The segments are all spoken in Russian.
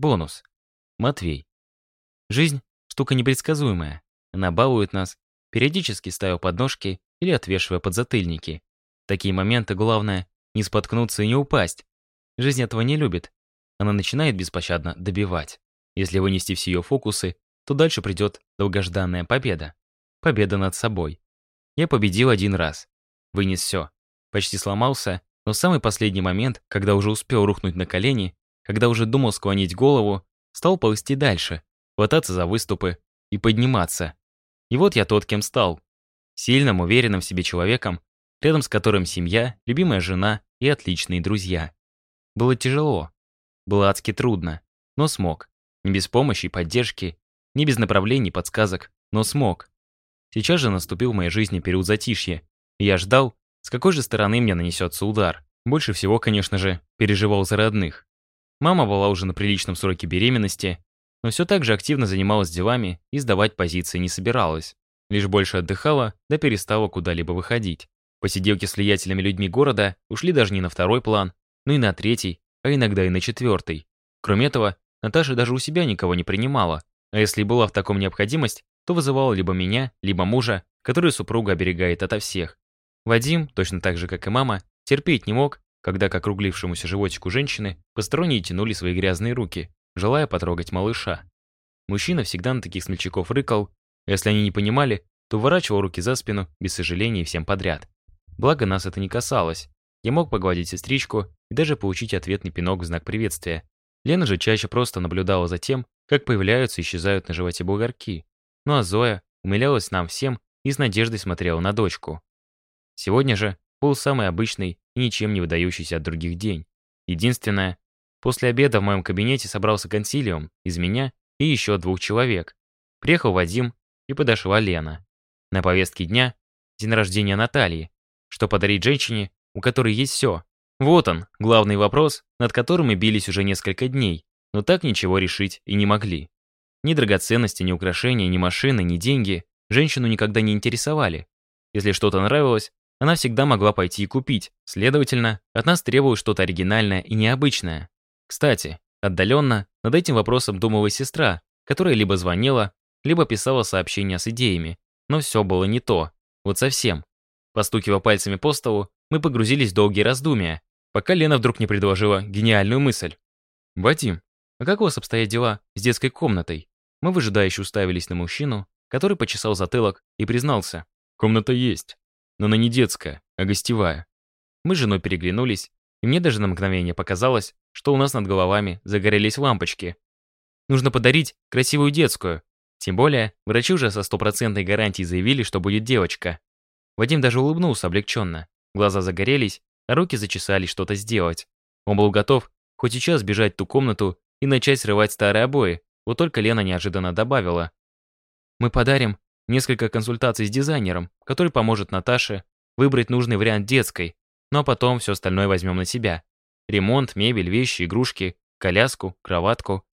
Бонус. Матвей. Жизнь – штука непредсказуемая. Она балует нас, периодически ставя подножки или отвешивая подзатыльники. В такие моменты главное – не споткнуться и не упасть. Жизнь этого не любит. Она начинает беспощадно добивать. Если вынести все ее фокусы, то дальше придет долгожданная победа. Победа над собой. Я победил один раз. Вынес все. Почти сломался, но в самый последний момент, когда уже успел рухнуть на колени, когда уже думал склонить голову, стал ползти дальше, хвататься за выступы и подниматься. И вот я тот, кем стал. Сильным, уверенным в себе человеком, рядом с которым семья, любимая жена и отличные друзья. Было тяжело. Было адски трудно, но смог. Не без помощи и поддержки, не без направлений подсказок, но смог. Сейчас же наступил в моей жизни период затишья, и я ждал, с какой же стороны мне нанесется удар. Больше всего, конечно же, переживал за родных. Мама была уже на приличном сроке беременности, но все так же активно занималась делами и сдавать позиции не собиралась. Лишь больше отдыхала, да перестала куда-либо выходить. Посиделки с влиятельными людьми города ушли даже не на второй план, но и на третий, а иногда и на четвертый. Кроме этого, Наташа даже у себя никого не принимала, а если была в таком необходимость, то вызывала либо меня, либо мужа, который супруга оберегает ото всех. Вадим, точно так же, как и мама, терпеть не мог, когда к округлившемуся животику женщины посторонние тянули свои грязные руки, желая потрогать малыша. Мужчина всегда на таких смельчаков рыкал, а если они не понимали, то ворачивал руки за спину, без сожаления всем подряд. Благо нас это не касалось. Я мог погладить сестричку и даже получить ответный пинок в знак приветствия. Лена же чаще просто наблюдала за тем, как появляются и исчезают на животе бугорки. Ну а Зоя умилялась нам всем и с надеждой смотрела на дочку. Сегодня же был самый обычный и ничем не выдающийся от других день. Единственное, после обеда в моем кабинете собрался консилиум из меня и еще двух человек. Приехал Вадим и подошла Лена. На повестке дня день рождения Натальи, что подарить женщине, у которой есть все. Вот он, главный вопрос, над которым мы бились уже несколько дней, но так ничего решить и не могли. Ни драгоценности, ни украшения, ни машины, ни деньги женщину никогда не интересовали. Если что-то нравилось, она всегда могла пойти и купить, следовательно, от нас требуют что-то оригинальное и необычное. Кстати, отдаленно над этим вопросом думала сестра, которая либо звонила, либо писала сообщения с идеями, но все было не то, вот совсем. Постукивая пальцами по столу, мы погрузились в долгие раздумия, пока Лена вдруг не предложила гениальную мысль. «Вадим, а как у вас обстоят дела с детской комнатой?» Мы выжидающе уставились на мужчину, который почесал затылок и признался. «Комната есть но она не детская, а гостевая. Мы с женой переглянулись, и мне даже на мгновение показалось, что у нас над головами загорелись лампочки. Нужно подарить красивую детскую. Тем более, врачи уже со стопроцентной гарантией заявили, что будет девочка. Вадим даже улыбнулся облегченно. Глаза загорелись, а руки зачесались что-то сделать. Он был готов хоть сейчас бежать в ту комнату и начать срывать старые обои, вот только Лена неожиданно добавила. «Мы подарим несколько консультаций с дизайнером, который поможет Наташе выбрать нужный вариант детской, но потом все остальное возьмем на себя. Ремонт, мебель, вещи, игрушки, коляску, кроватку.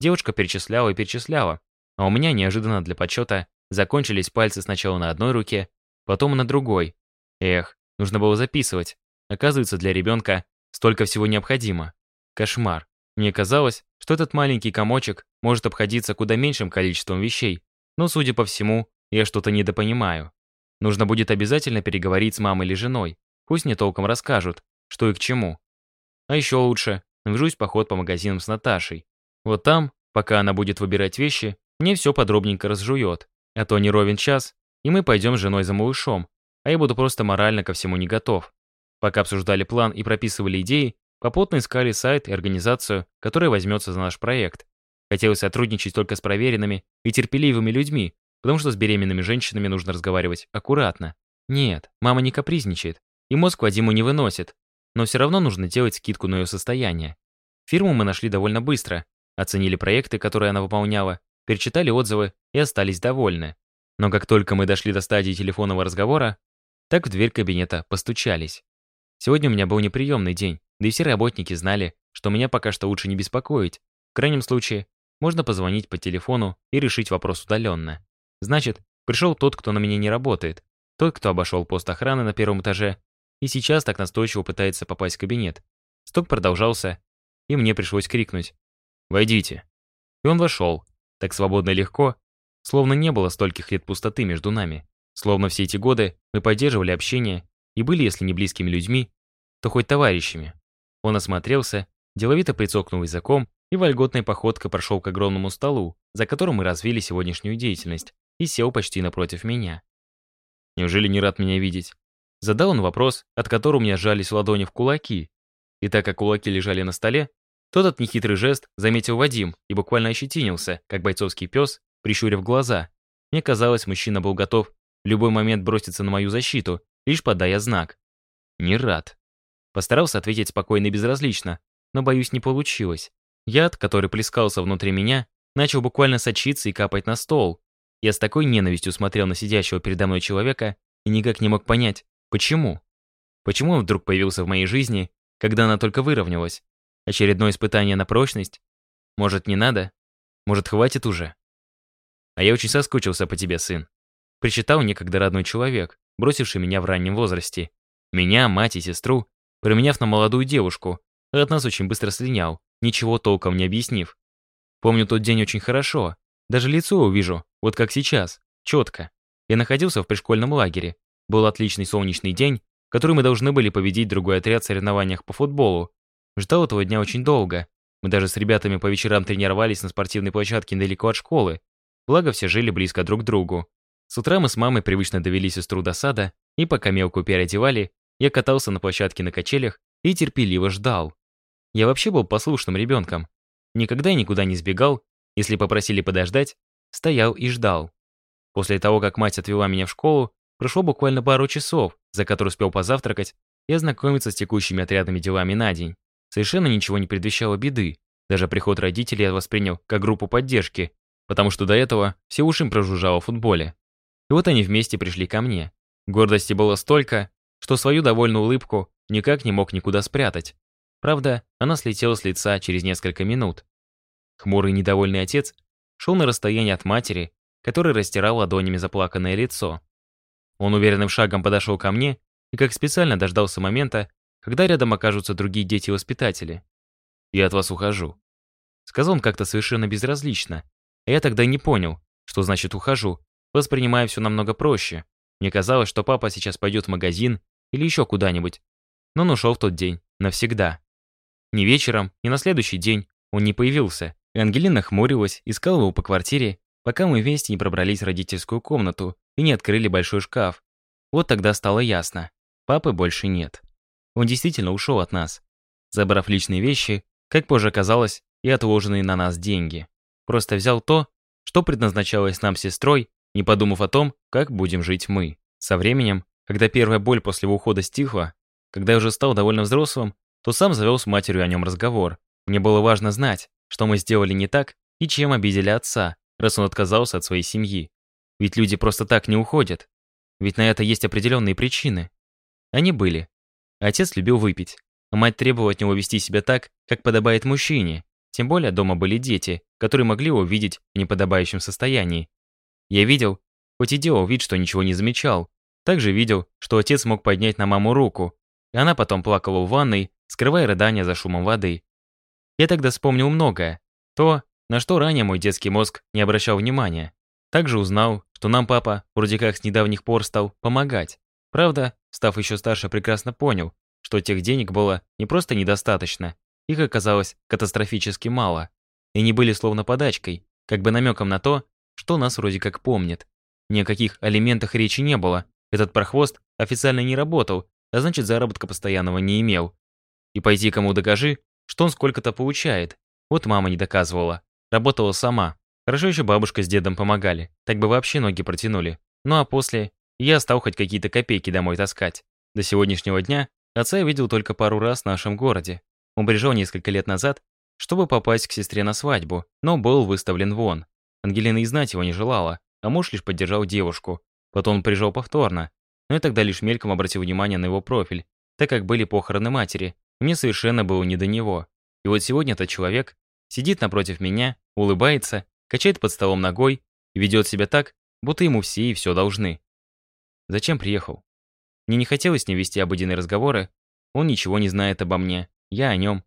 Девушка перечисляла и перечисляла, а у меня неожиданно для почета закончились пальцы сначала на одной руке, потом на другой. Эх, нужно было записывать. Оказывается, для ребенка столько всего необходимо. Кошмар. Мне казалось, что этот маленький комочек может обходиться куда меньшим количеством вещей, но, судя по всему, я что-то недопонимаю. Нужно будет обязательно переговорить с мамой или женой. Пусть мне толком расскажут, что и к чему. А еще лучше, навяжусь поход по магазинам с Наташей. Вот там, пока она будет выбирать вещи, мне все подробненько разжует. А то не ровен час, и мы пойдем с женой за малышом, а я буду просто морально ко всему не готов. Пока обсуждали план и прописывали идеи, попутно искали сайт и организацию, которая возьмется за наш проект. Хотелось сотрудничать только с проверенными и терпеливыми людьми, потому что с беременными женщинами нужно разговаривать аккуратно. Нет, мама не капризничает, и мозг Вадиму не выносит, но все равно нужно делать скидку на ее состояние. Фирму мы нашли довольно быстро, оценили проекты, которые она выполняла, перечитали отзывы и остались довольны. Но как только мы дошли до стадии телефонного разговора, так в дверь кабинета постучались. Сегодня у меня был неприемный день, да и все работники знали, что меня пока что лучше не беспокоить. В крайнем случае, можно позвонить по телефону и решить вопрос удаленно. Значит, пришел тот, кто на меня не работает, тот, кто обошел пост охраны на первом этаже и сейчас так настойчиво пытается попасть в кабинет. Стук продолжался, и мне пришлось крикнуть «Войдите». И он вошел, так свободно и легко, словно не было стольких лет пустоты между нами, словно все эти годы мы поддерживали общение и были, если не близкими людьми, то хоть товарищами. Он осмотрелся, деловито прицокнул языком и вольготной походкой прошел к огромному столу, за которым мы развили сегодняшнюю деятельность и сел почти напротив меня. «Неужели не рад меня видеть?» Задал он вопрос, от которого у меня сжались ладони в кулаки. И так как кулаки лежали на столе, тот от нехитрый жест заметил Вадим и буквально ощетинился, как бойцовский пес, прищурив глаза. Мне казалось, мужчина был готов в любой момент броситься на мою защиту, лишь подая знак. «Не рад». Постарался ответить спокойно и безразлично, но, боюсь, не получилось. Яд, который плескался внутри меня, начал буквально сочиться и капать на стол, я с такой ненавистью смотрел на сидящего передо мной человека и никак не мог понять, почему. Почему он вдруг появился в моей жизни, когда она только выровнялась? Очередное испытание на прочность? Может, не надо? Может, хватит уже? А я очень соскучился по тебе, сын. Причитал некогда родной человек, бросивший меня в раннем возрасте. Меня, мать и сестру, променяв на молодую девушку, от нас очень быстро слинял, ничего толком не объяснив. Помню тот день очень хорошо, даже лицо увижу, вот как сейчас, четко. Я находился в пришкольном лагере. Был отличный солнечный день, который мы должны были победить другой отряд в соревнованиях по футболу. Ждал этого дня очень долго. Мы даже с ребятами по вечерам тренировались на спортивной площадке недалеко от школы. Благо, все жили близко друг к другу. С утра мы с мамой привычно довели сестру до сада, и пока мелкую переодевали, я катался на площадке на качелях и терпеливо ждал. Я вообще был послушным ребенком. Никогда и никуда не сбегал. Если попросили подождать, стоял и ждал. После того, как мать отвела меня в школу, прошло буквально пару часов, за которые успел позавтракать и ознакомиться с текущими отрядными делами на день. Совершенно ничего не предвещало беды. Даже приход родителей я воспринял как группу поддержки, потому что до этого все уши прожужжало в футболе. И вот они вместе пришли ко мне. Гордости было столько, что свою довольную улыбку никак не мог никуда спрятать. Правда, она слетела с лица через несколько минут. Хмурый недовольный отец шел на расстоянии от матери, которая растирала ладонями заплаканное лицо. Он уверенным шагом подошел ко мне и как специально дождался момента, когда рядом окажутся другие дети-воспитатели. «Я от вас ухожу», — сказал он как-то совершенно безразлично. А я тогда не понял, что значит «ухожу», воспринимая все намного проще. Мне казалось, что папа сейчас пойдет в магазин или еще куда-нибудь. Но он ушел в тот день, навсегда. Ни вечером, ни на следующий день он не появился. Ангелина хмурилась, искала его по квартире, пока мы вместе не пробрались в родительскую комнату и не открыли большой шкаф. Вот тогда стало ясно. Папы больше нет. Он действительно ушел от нас, забрав личные вещи, как позже оказалось, и отложенные на нас деньги. Просто взял то, что предназначалось нам сестрой, не подумав о том, как будем жить мы. Со временем, когда первая боль после его ухода стихла, когда я уже стал довольно взрослым, то сам завел с матерью о нем разговор. Мне было важно знать, что мы сделали не так и чем обидели отца, раз он отказался от своей семьи. Ведь люди просто так не уходят. Ведь на это есть определенные причины. Они были. Отец любил выпить, а мать требовала от него вести себя так, как подобает мужчине. Тем более дома были дети, которые могли его видеть в неподобающем состоянии. Я видел, хоть и делал вид, что ничего не замечал, также видел, что отец мог поднять на маму руку, и она потом плакала в ванной, скрывая рыдания за шумом воды. Я тогда вспомнил многое. То, на что ранее мой детский мозг не обращал внимания. Также узнал, что нам папа, вроде как с недавних пор, стал помогать. Правда, став еще старше, прекрасно понял, что тех денег было не просто недостаточно, их оказалось катастрофически мало. И не были словно подачкой, как бы намеком на то, что нас вроде как помнит. Ни о каких алиментах речи не было, этот прохвост официально не работал, а значит заработка постоянного не имел. И пойти кому докажи, что он сколько-то получает. Вот мама не доказывала. Работала сама. Хорошо еще бабушка с дедом помогали. Так бы вообще ноги протянули. Ну а после я стал хоть какие-то копейки домой таскать. До сегодняшнего дня отца я видел только пару раз в нашем городе. Он приезжал несколько лет назад, чтобы попасть к сестре на свадьбу, но был выставлен вон. Ангелина и знать его не желала, а муж лишь поддержал девушку. Потом он приезжал повторно, но я тогда лишь мельком обратил внимание на его профиль, так как были похороны матери, мне совершенно было не до него. И вот сегодня этот человек сидит напротив меня, улыбается, качает под столом ногой и ведет себя так, будто ему все и все должны. Зачем приехал? Мне не хотелось с ним вести обыденные разговоры. Он ничего не знает обо мне, я о нем.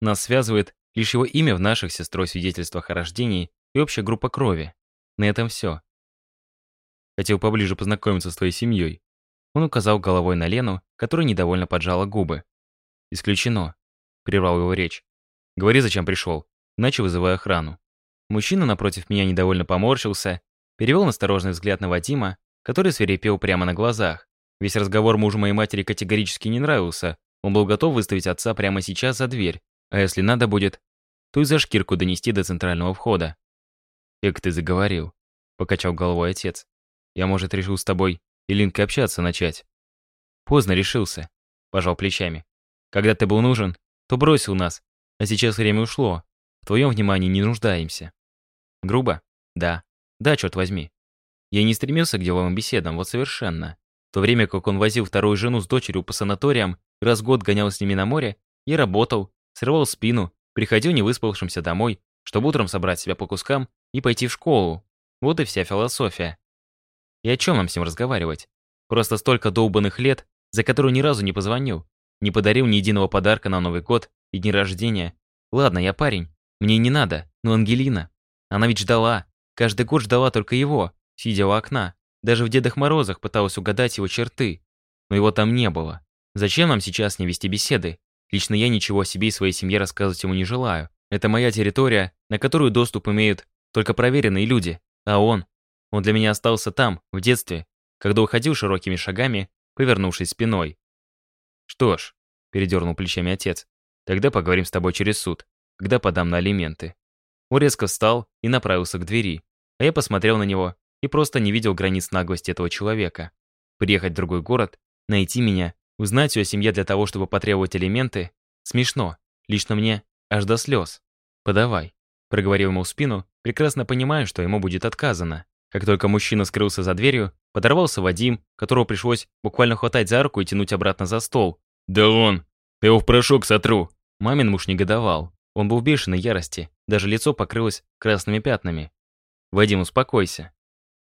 Нас связывает лишь его имя в наших сестрой свидетельствах о рождении и общая группа крови. На этом все. Хотел поближе познакомиться с твоей семьей. Он указал головой на Лену, которая недовольно поджала губы. «Исключено», — прервал его речь. «Говори, зачем пришел», иначе вызывая охрану. Мужчина напротив меня недовольно поморщился, перевел насторожный взгляд на Вадима, который свирепел прямо на глазах. Весь разговор мужу моей матери категорически не нравился. Он был готов выставить отца прямо сейчас за дверь, а если надо будет, то и за шкирку донести до центрального входа. «Эк ты заговорил», — покачал головой отец. «Я, может, решил с тобой и Линкой общаться начать?» «Поздно решился», — пожал плечами. Когда ты был нужен, то бросил нас, а сейчас время ушло. В твоем внимании не нуждаемся. Грубо? Да. Да, черт возьми. Я не стремился к деловым беседам, вот совершенно. В то время как он возил вторую жену с дочерью по санаториям, раз в год гонял с ними на море, я работал, срывал спину, приходил невыспавшимся домой, чтобы утром собрать себя по кускам и пойти в школу. Вот и вся философия. И о чем нам с ним разговаривать? Просто столько долбанных лет, за которые ни разу не позвонил. Не подарил ни единого подарка на Новый год и день рождения. Ладно, я парень. Мне не надо. Но Ангелина. Она ведь ждала. Каждый год ждала только его, сидя у окна. Даже в Дедах Морозах пыталась угадать его черты. Но его там не было. Зачем нам сейчас не вести беседы? Лично я ничего о себе и своей семье рассказывать ему не желаю. Это моя территория, на которую доступ имеют только проверенные люди. А он? Он для меня остался там, в детстве, когда уходил широкими шагами, повернувшись спиной. «Что ж», — передернул плечами отец, «тогда поговорим с тобой через суд, когда подам на алименты». Он резко встал и направился к двери, а я посмотрел на него и просто не видел границ наглости этого человека. Приехать в другой город, найти меня, узнать о семье для того, чтобы потребовать алименты — смешно, лично мне аж до слез. «Подавай», — проговорил ему в спину, прекрасно понимая, что ему будет отказано. Как только мужчина скрылся за дверью, подорвался Вадим, которого пришлось буквально хватать за руку и тянуть обратно за стол. «Да он! Я его в порошок сотру!» Мамин муж негодовал. Он был в бешеной ярости, даже лицо покрылось красными пятнами. «Вадим, успокойся!»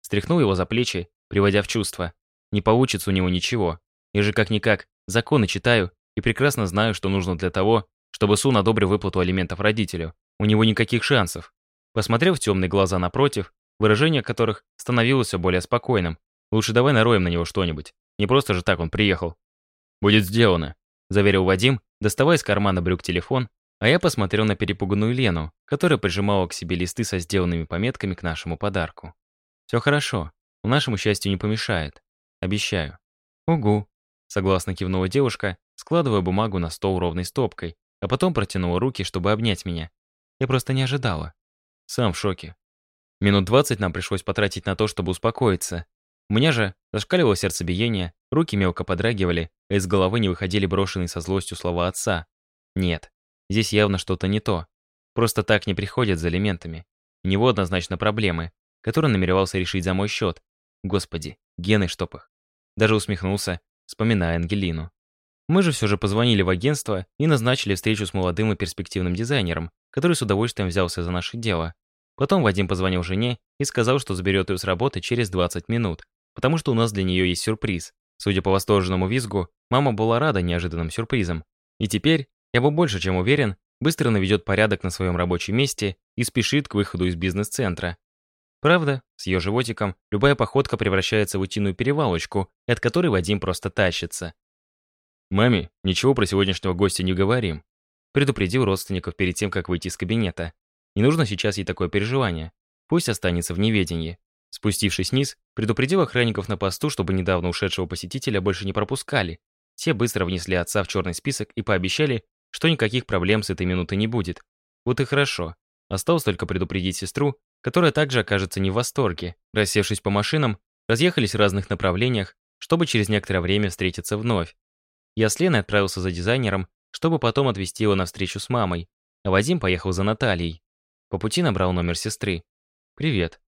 Стряхнул его за плечи, приводя в чувство. «Не получится у него ничего. Я же как-никак законы читаю и прекрасно знаю, что нужно для того, чтобы Сун одобрил выплату алиментов родителю. У него никаких шансов». Посмотрев в темные глаза напротив, выражение которых становилось все более спокойным. «Лучше давай нароем на него что-нибудь. Не просто же так он приехал». «Будет сделано», — заверил Вадим, доставая из кармана брюк телефон, а я посмотрел на перепуганную Лену, которая прижимала к себе листы со сделанными пометками к нашему подарку. «Все хорошо. У Нашему счастью не помешает. Обещаю». «Угу», — согласно кивнула девушка, складывая бумагу на стол ровной стопкой, а потом протянула руки, чтобы обнять меня. Я просто не ожидала. Сам в шоке. Минут 20 нам пришлось потратить на то, чтобы успокоиться. У меня же зашкаливало сердцебиение, руки мелко подрагивали, а из головы не выходили брошенные со злостью слова отца. Нет, здесь явно что-то не то. Просто так не приходят за элементами. У него однозначно проблемы, которые намеревался решить за мой счет. Господи, гены чтоб их. Даже усмехнулся, вспоминая Ангелину. Мы же все же позвонили в агентство и назначили встречу с молодым и перспективным дизайнером, который с удовольствием взялся за наше дело. Потом Вадим позвонил жене и сказал, что заберет ее с работы через 20 минут, потому что у нас для нее есть сюрприз. Судя по восторженному визгу, мама была рада неожиданным сюрпризам. И теперь, я бы больше чем уверен, быстро наведет порядок на своем рабочем месте и спешит к выходу из бизнес-центра. Правда, с ее животиком любая походка превращается в утиную перевалочку, от которой Вадим просто тащится. «Маме, ничего про сегодняшнего гостя не говорим», предупредил родственников перед тем, как выйти из кабинета. Не нужно сейчас ей такое переживание. Пусть останется в неведении. Спустившись вниз, предупредил охранников на посту, чтобы недавно ушедшего посетителя больше не пропускали. Все быстро внесли отца в черный список и пообещали, что никаких проблем с этой минуты не будет. Вот и хорошо. Осталось только предупредить сестру, которая также окажется не в восторге. Рассевшись по машинам, разъехались в разных направлениях, чтобы через некоторое время встретиться вновь. Я с Леной отправился за дизайнером, чтобы потом отвезти его на встречу с мамой, а Вадим поехал за Натальей. По пути набрал номер сестры. «Привет».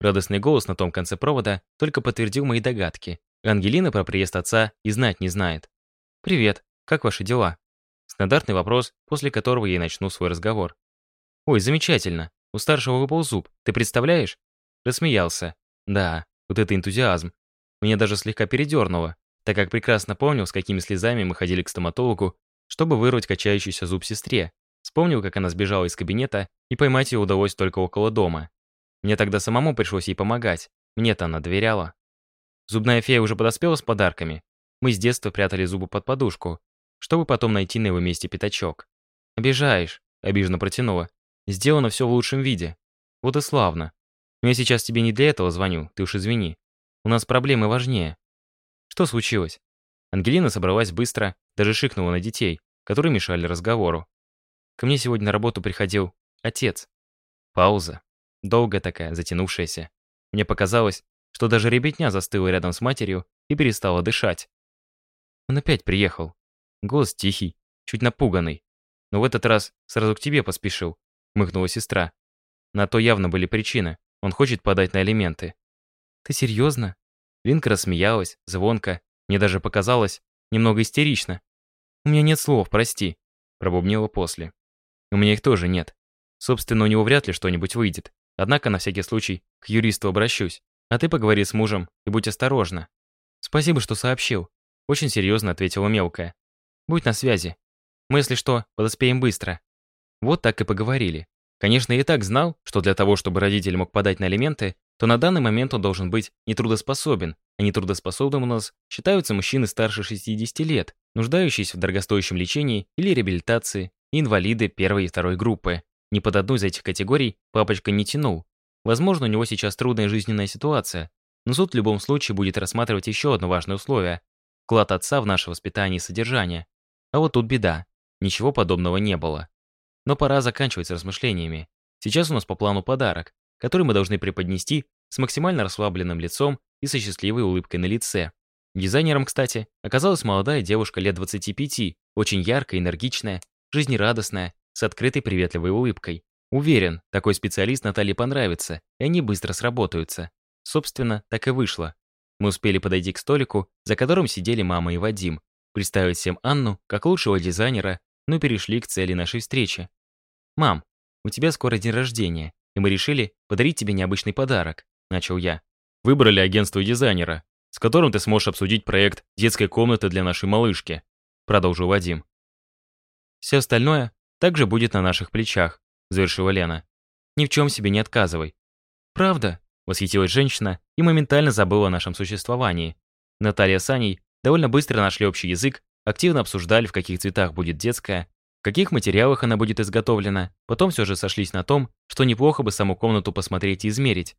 Радостный голос на том конце провода только подтвердил мои догадки. Ангелина про приезд отца и знать не знает. «Привет, как ваши дела?» Стандартный вопрос, после которого я и начну свой разговор. «Ой, замечательно. У старшего выпал зуб. Ты представляешь?» Рассмеялся. «Да, вот это энтузиазм. Меня даже слегка передернуло, так как прекрасно помнил, с какими слезами мы ходили к стоматологу, чтобы вырвать качающийся зуб сестре. Вспомнил, как она сбежала из кабинета, и поймать ее удалось только около дома. Мне тогда самому пришлось ей помогать. Мне-то она доверяла. Зубная фея уже подоспела с подарками. Мы с детства прятали зубы под подушку, чтобы потом найти на его месте пятачок. «Обижаешь», — обиженно протянула. «Сделано все в лучшем виде. Вот и славно. Но я сейчас тебе не для этого звоню, ты уж извини. У нас проблемы важнее». «Что случилось?» Ангелина собралась быстро, даже шикнула на детей, которые мешали разговору. Ко мне сегодня на работу приходил отец. Пауза. Долгая такая, затянувшаяся. Мне показалось, что даже ребятня застыла рядом с матерью и перестала дышать. Он опять приехал. Голос тихий, чуть напуганный. Но в этот раз сразу к тебе поспешил, мыхнула сестра. На то явно были причины. Он хочет подать на элементы. Ты серьезно? Линка рассмеялась, звонко. Мне даже показалось, немного истерично. У меня нет слов, прости, пробубнила после. У меня их тоже нет. Собственно, у него вряд ли что-нибудь выйдет. Однако, на всякий случай, к юристу обращусь. А ты поговори с мужем и будь осторожна. Спасибо, что сообщил. Очень серьезно ответила мелкая. Будь на связи. Мы, если что, подоспеем быстро. Вот так и поговорили. Конечно, я так знал, что для того, чтобы родитель мог подать на алименты, то на данный момент он должен быть нетрудоспособен, а нетрудоспособным у нас считаются мужчины старше 60 лет, нуждающиеся в дорогостоящем лечении или реабилитации, инвалиды первой и второй группы. Ни под одну из этих категорий папочка не тянул. Возможно, у него сейчас трудная жизненная ситуация, но суд в любом случае будет рассматривать еще одно важное условие – вклад отца в наше воспитание и содержание. А вот тут беда. Ничего подобного не было. Но пора заканчивать с размышлениями. Сейчас у нас по плану подарок, который мы должны преподнести с максимально расслабленным лицом и со счастливой улыбкой на лице. Дизайнером, кстати, оказалась молодая девушка лет 25, очень яркая, энергичная жизнерадостная, с открытой приветливой улыбкой. Уверен, такой специалист Наталье понравится, и они быстро сработаются. Собственно, так и вышло. Мы успели подойти к столику, за которым сидели мама и Вадим, представить всем Анну как лучшего дизайнера, ну перешли к цели нашей встречи. «Мам, у тебя скоро день рождения, и мы решили подарить тебе необычный подарок», — начал я. «Выбрали агентство дизайнера, с которым ты сможешь обсудить проект детской комнаты для нашей малышки», — продолжил Вадим. Все остальное также будет на наших плечах», — завершила Лена. «Ни в чем себе не отказывай». «Правда?» — восхитилась женщина и моментально забыла о нашем существовании. Наталья с Аней довольно быстро нашли общий язык, активно обсуждали, в каких цветах будет детская, в каких материалах она будет изготовлена, потом все же сошлись на том, что неплохо бы саму комнату посмотреть и измерить.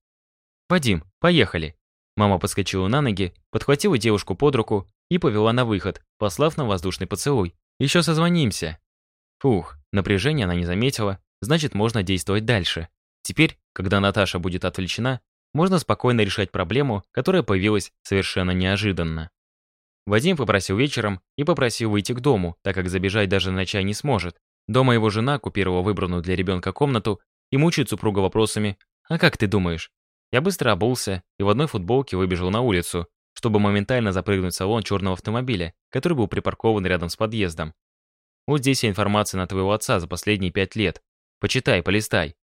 «Вадим, поехали!» Мама подскочила на ноги, подхватила девушку под руку и повела на выход, послав на воздушный поцелуй. «Еще созвонимся!» Фух, напряжение она не заметила, значит, можно действовать дальше. Теперь, когда Наташа будет отвлечена, можно спокойно решать проблему, которая появилась совершенно неожиданно. Вадим попросил вечером и попросил выйти к дому, так как забежать даже на чай не сможет. Дома его жена купировала выбранную для ребенка комнату и мучает супруга вопросами «А как ты думаешь?». Я быстро обулся и в одной футболке выбежал на улицу, чтобы моментально запрыгнуть в салон черного автомобиля, который был припаркован рядом с подъездом. Вот здесь вся информация на твоего отца за последние пять лет. Почитай, полистай.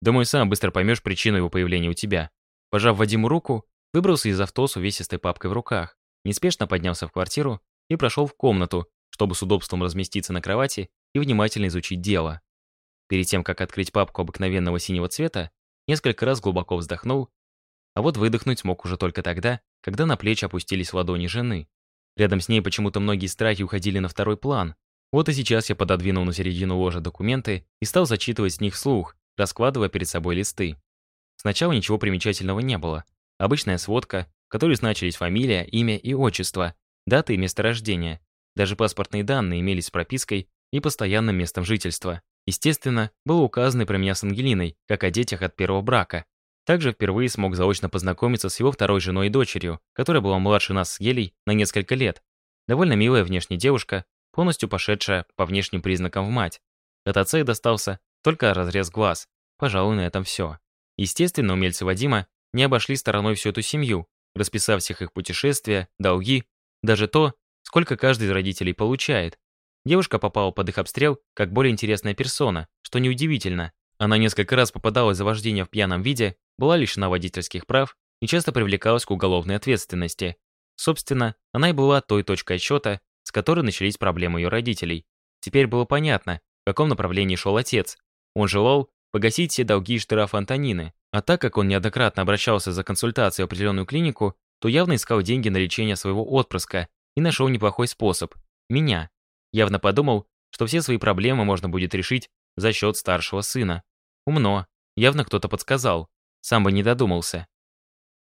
Думаю, сам быстро поймешь причину его появления у тебя». Пожав Вадиму руку, выбрался из авто с увесистой папкой в руках, неспешно поднялся в квартиру и прошел в комнату, чтобы с удобством разместиться на кровати и внимательно изучить дело. Перед тем, как открыть папку обыкновенного синего цвета, несколько раз глубоко вздохнул, а вот выдохнуть смог уже только тогда, когда на плечи опустились ладони жены. Рядом с ней почему-то многие страхи уходили на второй план, вот и сейчас я пододвинул на середину ложа документы и стал зачитывать с них вслух, раскладывая перед собой листы. Сначала ничего примечательного не было. Обычная сводка, в которой значились фамилия, имя и отчество, дата и место рождения. Даже паспортные данные имелись с пропиской и постоянным местом жительства. Естественно, было указано про меня с Ангелиной, как о детях от первого брака. Также впервые смог заочно познакомиться с его второй женой и дочерью, которая была младше нас с Гелей на несколько лет. Довольно милая внешне девушка, полностью пошедшая по внешним признакам в мать. От отца и достался только разрез глаз. Пожалуй, на этом все. Естественно, умельцы Вадима не обошли стороной всю эту семью, расписав всех их путешествия, долги, даже то, сколько каждый из родителей получает. Девушка попала под их обстрел как более интересная персона, что неудивительно. Она несколько раз попадалась за вождение в пьяном виде, была лишена водительских прав и часто привлекалась к уголовной ответственности. Собственно, она и была той точкой отсчета, с которой начались проблемы ее родителей. Теперь было понятно, в каком направлении шел отец. Он желал погасить все долги и штрафы Антонины, а так как он неоднократно обращался за консультацией в определенную клинику, то явно искал деньги на лечение своего отпрыска и нашел неплохой способ – меня. Явно подумал, что все свои проблемы можно будет решить за счет старшего сына. Умно. Явно кто-то подсказал. Сам бы не додумался.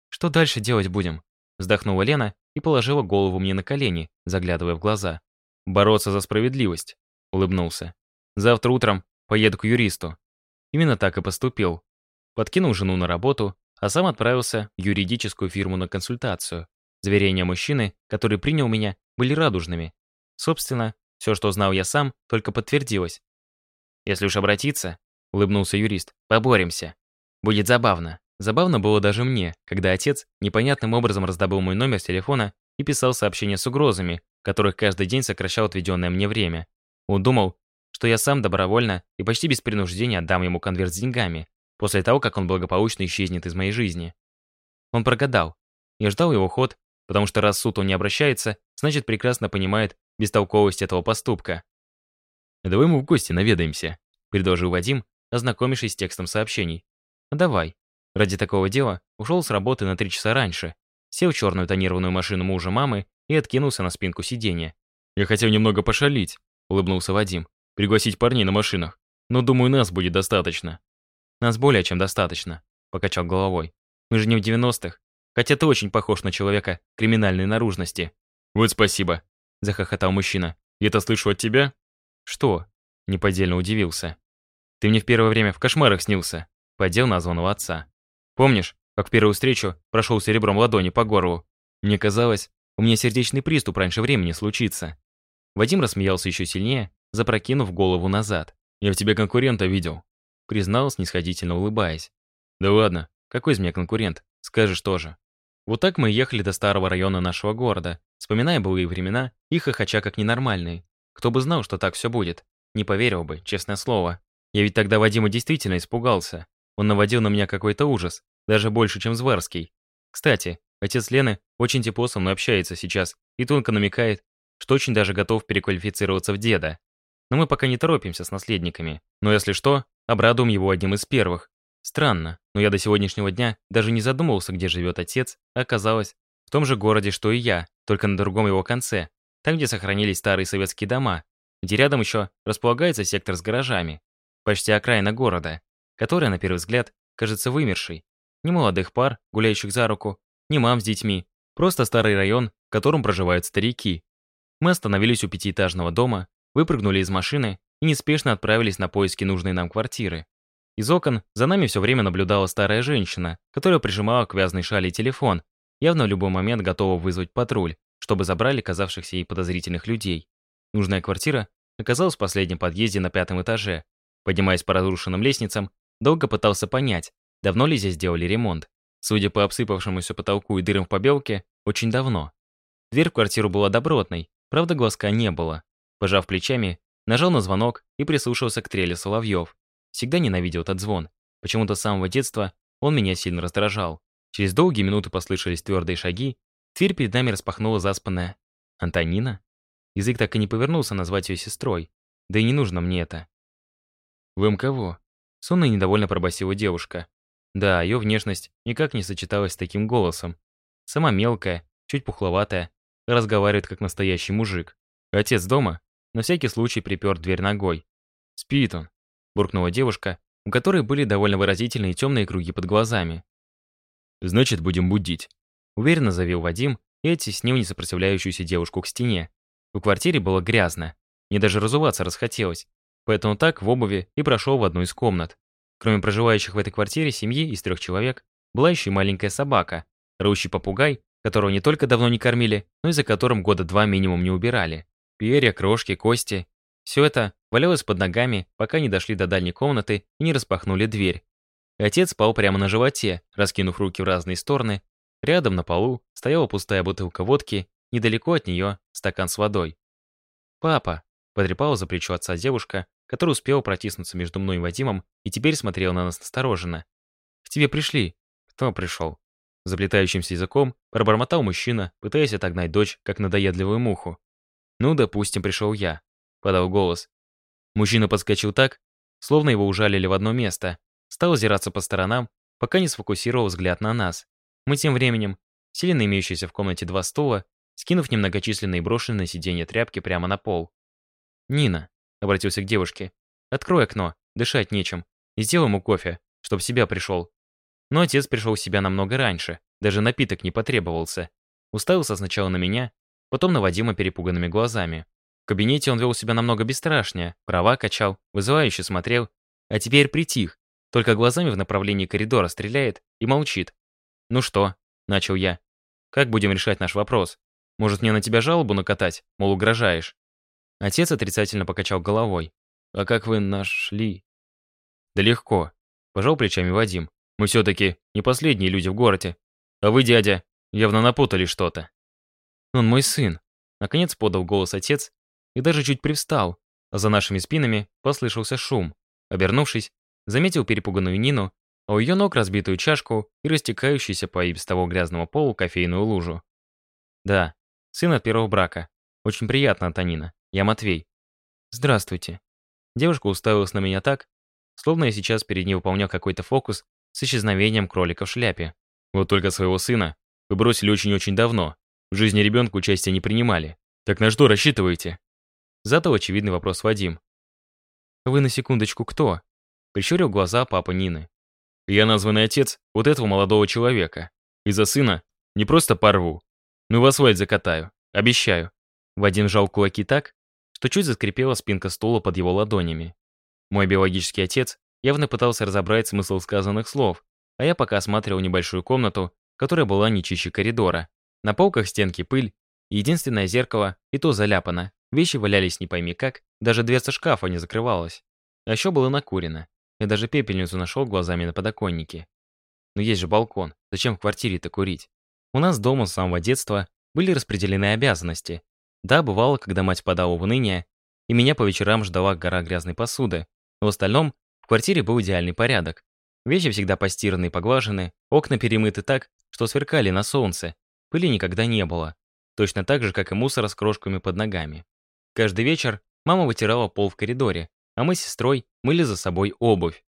«Что дальше делать будем?» – вздохнула Лена, и положила голову мне на колени, заглядывая в глаза. «Бороться за справедливость», — улыбнулся. «Завтра утром поеду к юристу». Именно так и поступил. Подкинул жену на работу, а сам отправился в юридическую фирму на консультацию. Заверения мужчины, который принял меня, были радужными. Собственно, все, что знал я сам, только подтвердилось. «Если уж обратиться», — улыбнулся юрист, — «поборемся. Будет забавно». Забавно было даже мне, когда отец непонятным образом раздобыл мой номер телефона и писал сообщения с угрозами, которых каждый день сокращал отведенное мне время. Он думал, что я сам добровольно и почти без принуждения отдам ему конверт с деньгами, после того, как он благополучно исчезнет из моей жизни. Он прогадал. Я ждал его ход, потому что раз суд он не обращается, значит прекрасно понимает бестолковость этого поступка. «Давай мы в гости наведаемся», — предложил Вадим, ознакомившись с текстом сообщений. «Давай», Ради такого дела ушел с работы на три часа раньше, сел в черную тонированную машину мужа мамы и откинулся на спинку сиденья. «Я хотел немного пошалить», — улыбнулся Вадим. «Пригласить парней на машинах. Но, думаю, нас будет достаточно». «Нас более чем достаточно», — покачал головой. «Мы же не в 90-х, хотя ты очень похож на человека криминальной наружности». «Вот спасибо», — захохотал мужчина. «Я это слышу от тебя?» «Что?» — неподдельно удивился. «Ты мне в первое время в кошмарах снился», — поддел названного отца. Помнишь, как в первую встречу прошел серебром ладони по горлу? Мне казалось, у меня сердечный приступ раньше времени случится. Вадим рассмеялся еще сильнее, запрокинув голову назад. «Я в тебе конкурента видел», — признал, несходительно улыбаясь. «Да ладно, какой из меня конкурент? Скажешь тоже». Вот так мы ехали до старого района нашего города, вспоминая былые времена и хохоча как ненормальные. Кто бы знал, что так все будет. Не поверил бы, честное слово. Я ведь тогда Вадима действительно испугался. Он наводил на меня какой-то ужас даже больше, чем Зварский. Кстати, отец Лены очень тепло со мной общается сейчас и тонко намекает, что очень даже готов переквалифицироваться в деда. Но мы пока не торопимся с наследниками. Но если что, обрадуем его одним из первых. Странно, но я до сегодняшнего дня даже не задумывался, где живет отец, а оказалось, в том же городе, что и я, только на другом его конце, там, где сохранились старые советские дома, где рядом еще располагается сектор с гаражами, почти окраина города, которая, на первый взгляд, кажется вымершей, ни молодых пар, гуляющих за руку, ни мам с детьми. Просто старый район, в котором проживают старики. Мы остановились у пятиэтажного дома, выпрыгнули из машины и неспешно отправились на поиски нужной нам квартиры. Из окон за нами все время наблюдала старая женщина, которая прижимала к вязаной шали телефон, явно в любой момент готова вызвать патруль, чтобы забрали казавшихся ей подозрительных людей. Нужная квартира оказалась в последнем подъезде на пятом этаже. Поднимаясь по разрушенным лестницам, долго пытался понять, Давно ли здесь делали ремонт? Судя по обсыпавшемуся потолку и дырам в побелке, очень давно. Дверь в квартиру была добротной, правда глазка не было. Пожав плечами, нажал на звонок и прислушался к трели соловьев. Всегда ненавидел этот звон. Почему-то с самого детства он меня сильно раздражал. Через долгие минуты послышались твердые шаги, дверь перед нами распахнула заспанная «Антонина?». Язык так и не повернулся назвать ее сестрой. Да и не нужно мне это. «Вы кого?» Сонно и недовольно пробасила девушка. Да, ее внешность никак не сочеталась с таким голосом. Сама мелкая, чуть пухловатая, разговаривает как настоящий мужик. Отец дома на всякий случай припер дверь ногой. «Спит он», — буркнула девушка, у которой были довольно выразительные темные круги под глазами. «Значит, будем будить», — уверенно заявил Вадим и оттеснил несопротивляющуюся девушку к стене. В квартире было грязно, мне даже разуваться расхотелось, поэтому так в обуви и прошел в одну из комнат. Кроме проживающих в этой квартире семьи из трех человек, была еще и маленькая собака, ручий попугай, которого не только давно не кормили, но и за которым года два минимум не убирали. Перья, крошки, кости. Все это валялось под ногами, пока не дошли до дальней комнаты и не распахнули дверь. Отец спал прямо на животе, раскинув руки в разные стороны. Рядом на полу стояла пустая бутылка водки, недалеко от нее стакан с водой. «Папа», — потрепала за плечо отца девушка, который успел протиснуться между мной и Вадимом и теперь смотрел на нас настороженно. «К тебе пришли». «Кто пришел?» Заплетающимся языком пробормотал мужчина, пытаясь отогнать дочь, как надоедливую муху. «Ну, допустим, пришел я», — подал голос. Мужчина подскочил так, словно его ужалили в одно место, стал озираться по сторонам, пока не сфокусировал взгляд на нас. Мы тем временем сели на имеющиеся в комнате два стула, скинув немногочисленные брошенные сиденья тряпки прямо на пол. «Нина», обратился к девушке. «Открой окно, дышать нечем, и сделай ему кофе, чтоб себя пришел». Но отец пришел в себя намного раньше, даже напиток не потребовался. Уставился сначала на меня, потом на Вадима перепуганными глазами. В кабинете он вел себя намного бесстрашнее, права качал, вызывающе смотрел, а теперь притих, только глазами в направлении коридора стреляет и молчит. «Ну что?» – начал я. «Как будем решать наш вопрос? Может, мне на тебя жалобу накатать, мол, угрожаешь?» Отец отрицательно покачал головой. «А как вы нашли?» «Да легко», — пожал плечами Вадим. «Мы все-таки не последние люди в городе. А вы, дядя, явно напутали что-то». «Он мой сын», — наконец подал голос отец и даже чуть привстал, а за нашими спинами послышался шум. Обернувшись, заметил перепуганную Нину, а у ее ног разбитую чашку и растекающуюся по и без того грязному полу кофейную лужу. «Да, сын от первого брака. Очень приятно от Анина. Я Матвей. Здравствуйте. Девушка уставилась на меня так, словно я сейчас перед ней выполнял какой-то фокус с исчезновением кролика в шляпе. Вот только своего сына вы бросили очень-очень давно. В жизни ребенка участия не принимали. Так на что рассчитываете? Зато очевидный вопрос Вадим. «Вы на секундочку кто?» Прищурил глаза папа Нины. «Я названный отец вот этого молодого человека. И за сына не просто порву, но и в асфальт закатаю. Обещаю». Вадим жал кулаки так, что чуть заскрипела спинка стула под его ладонями. Мой биологический отец явно пытался разобрать смысл сказанных слов, а я пока осматривал небольшую комнату, которая была не чище коридора. На полках стенки пыль, единственное зеркало, и то заляпано. Вещи валялись не пойми как, даже дверца шкафа не закрывалась. А еще было накурено. Я даже пепельницу нашел глазами на подоконнике. Но есть же балкон, зачем в квартире-то курить? У нас дома с самого детства были распределены обязанности, да, бывало, когда мать подала в уныние, и меня по вечерам ждала гора грязной посуды, но в остальном в квартире был идеальный порядок. Вещи всегда постираны и поглажены, окна перемыты так, что сверкали на солнце, пыли никогда не было. Точно так же, как и мусора с крошками под ногами. Каждый вечер мама вытирала пол в коридоре, а мы с сестрой мыли за собой обувь.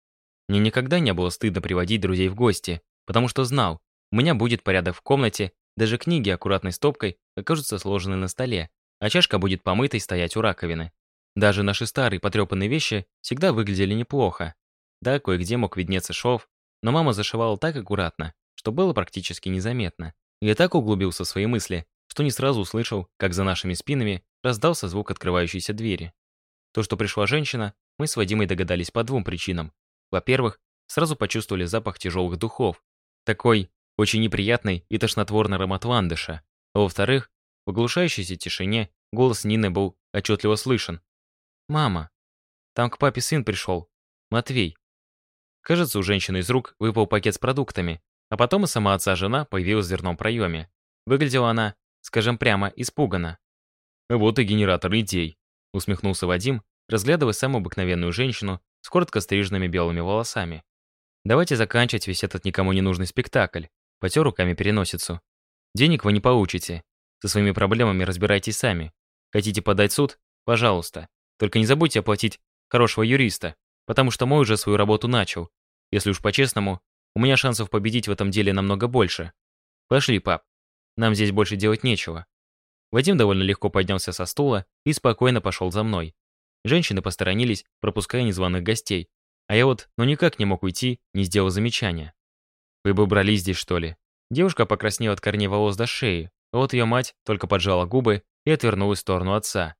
Мне никогда не было стыдно приводить друзей в гости, потому что знал, у меня будет порядок в комнате, даже книги аккуратной стопкой окажутся сложены на столе, а чашка будет помытой стоять у раковины. Даже наши старые потрепанные вещи всегда выглядели неплохо. Да, кое-где мог виднеться шов, но мама зашивала так аккуратно, что было практически незаметно. Я так углубился в свои мысли, что не сразу услышал, как за нашими спинами раздался звук открывающейся двери. То, что пришла женщина, мы с Вадимой догадались по двум причинам. Во-первых, сразу почувствовали запах тяжелых духов. Такой очень неприятный и тошнотворный аромат ландыша. А во-вторых, в оглушающейся тишине голос Нины был отчетливо слышен. «Мама, там к папе сын пришел. Матвей». Кажется, у женщины из рук выпал пакет с продуктами, а потом и сама отца жена появилась в дверном проеме. Выглядела она, скажем прямо, испуганно. «Вот и генератор идей», — усмехнулся Вадим, разглядывая самую обыкновенную женщину с коротко стриженными белыми волосами. «Давайте заканчивать весь этот никому не нужный спектакль», — потер руками переносицу. «Денег вы не получите, со своими проблемами разбирайтесь сами. Хотите подать суд? Пожалуйста. Только не забудьте оплатить хорошего юриста, потому что мой уже свою работу начал. Если уж по-честному, у меня шансов победить в этом деле намного больше. Пошли, пап. Нам здесь больше делать нечего. Вадим довольно легко поднялся со стула и спокойно пошел за мной. Женщины посторонились, пропуская незваных гостей. А я вот ну никак не мог уйти, не сделал замечания. «Вы бы убрались здесь, что ли?» Девушка покраснела от корней волос до шеи, вот ее мать только поджала губы и отвернулась в сторону отца.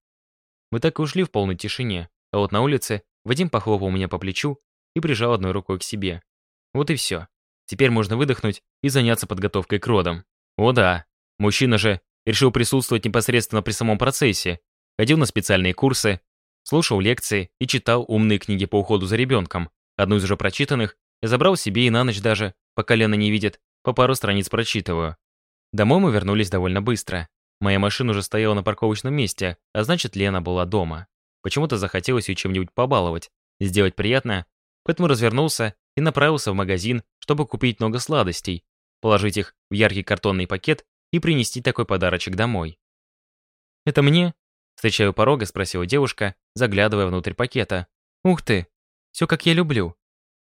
Мы так и ушли в полной тишине, а вот на улице Вадим похлопал меня по плечу и прижал одной рукой к себе. Вот и все. Теперь можно выдохнуть и заняться подготовкой к родам. О да, мужчина же решил присутствовать непосредственно при самом процессе, ходил на специальные курсы, слушал лекции и читал умные книги по уходу за ребенком. Одну из уже прочитанных я забрал себе и на ночь даже, пока Лена не видит, по пару страниц прочитываю. Домой мы вернулись довольно быстро. Моя машина уже стояла на парковочном месте, а значит, Лена была дома. Почему-то захотелось ее чем-нибудь побаловать, сделать приятное, поэтому развернулся и направился в магазин, чтобы купить много сладостей, положить их в яркий картонный пакет и принести такой подарочек домой. «Это мне?» – встречая у порога, спросила девушка, заглядывая внутрь пакета. «Ух ты! Все как я люблю!»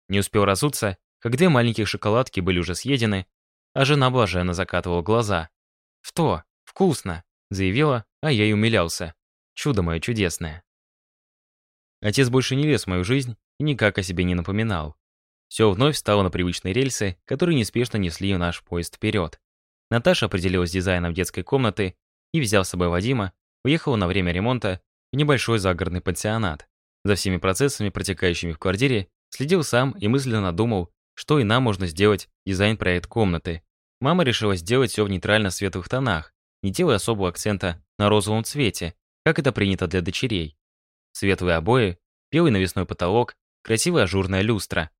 Не успел разуться, как две маленьких шоколадки были уже съедены, а жена блаженно закатывала глаза. «В то! Вкусно!» — заявила, а я и умилялся. Чудо мое чудесное. Отец больше не лез в мою жизнь и никак о себе не напоминал. Все вновь стало на привычные рельсы, которые неспешно несли наш поезд вперед. Наташа определилась с дизайном детской комнаты и, взяв с собой Вадима, уехала на время ремонта в небольшой загородный пансионат. За всеми процессами, протекающими в квартире, следил сам и мысленно думал, что и нам можно сделать дизайн-проект комнаты. Мама решила сделать все в нейтрально-светлых тонах, не делая особого акцента на розовом цвете, как это принято для дочерей. Светлые обои, белый навесной потолок, красивая ажурная люстра.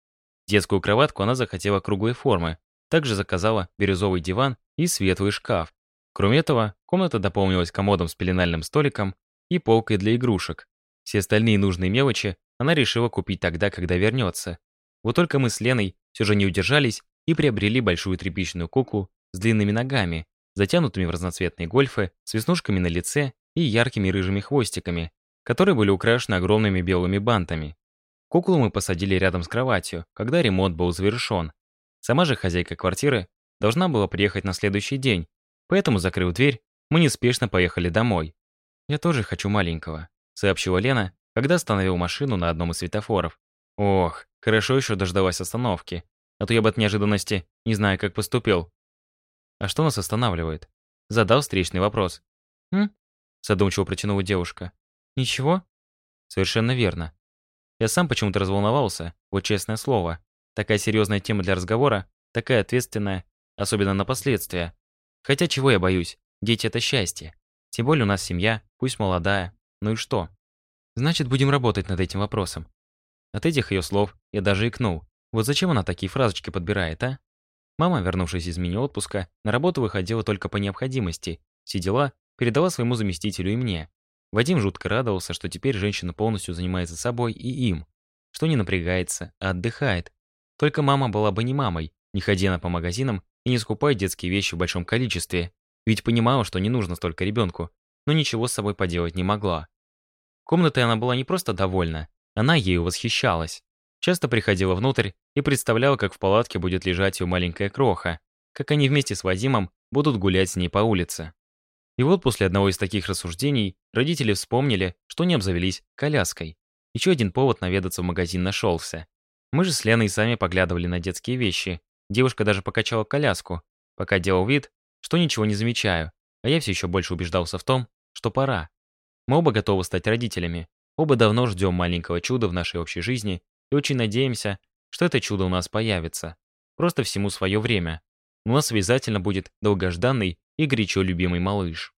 Детскую кроватку она захотела круглой формы, также заказала бирюзовый диван и светлый шкаф. Кроме этого, комната дополнилась комодом с пеленальным столиком и полкой для игрушек. Все остальные нужные мелочи она решила купить тогда, когда вернется. Вот только мы с Леной все же не удержались и приобрели большую тряпичную куклу с длинными ногами, затянутыми в разноцветные гольфы, с веснушками на лице и яркими рыжими хвостиками, которые были украшены огромными белыми бантами. Куклу мы посадили рядом с кроватью, когда ремонт был завершен. Сама же хозяйка квартиры должна была приехать на следующий день, поэтому, закрыв дверь, мы неспешно поехали домой. «Я тоже хочу маленького», — сообщила Лена, когда остановил машину на одном из светофоров. Ох, хорошо еще дождалась остановки. А то я бы от неожиданности, не знаю, как поступил. А что нас останавливает? Задал встречный вопрос. Хм? Задумчиво протянула девушка. Ничего? Совершенно верно. Я сам почему-то разволновался, вот честное слово. Такая серьезная тема для разговора, такая ответственная, особенно на последствия. Хотя чего я боюсь? Дети – это счастье. Тем более у нас семья, пусть молодая. Ну и что? Значит, будем работать над этим вопросом. От этих ее слов я даже икнул. Вот зачем она такие фразочки подбирает, а? Мама, вернувшись из мини-отпуска, на работу выходила только по необходимости. Все дела передала своему заместителю и мне. Вадим жутко радовался, что теперь женщина полностью занимается собой и им. Что не напрягается, а отдыхает. Только мама была бы не мамой, не ходя на по магазинам и не скупая детские вещи в большом количестве. Ведь понимала, что не нужно столько ребенку, но ничего с собой поделать не могла. Комнатой она была не просто довольна, она ею восхищалась. Часто приходила внутрь и представляла, как в палатке будет лежать ее маленькая кроха, как они вместе с Вадимом будут гулять с ней по улице. И вот после одного из таких рассуждений родители вспомнили, что не обзавелись коляской. Еще один повод наведаться в магазин нашелся. Мы же с Леной сами поглядывали на детские вещи. Девушка даже покачала коляску, пока делал вид, что ничего не замечаю, а я все еще больше убеждался в том, что пора. Мы оба готовы стать родителями, Оба давно ждем маленького чуда в нашей общей жизни и очень надеемся, что это чудо у нас появится. Просто всему свое время. У нас обязательно будет долгожданный и горячо любимый малыш.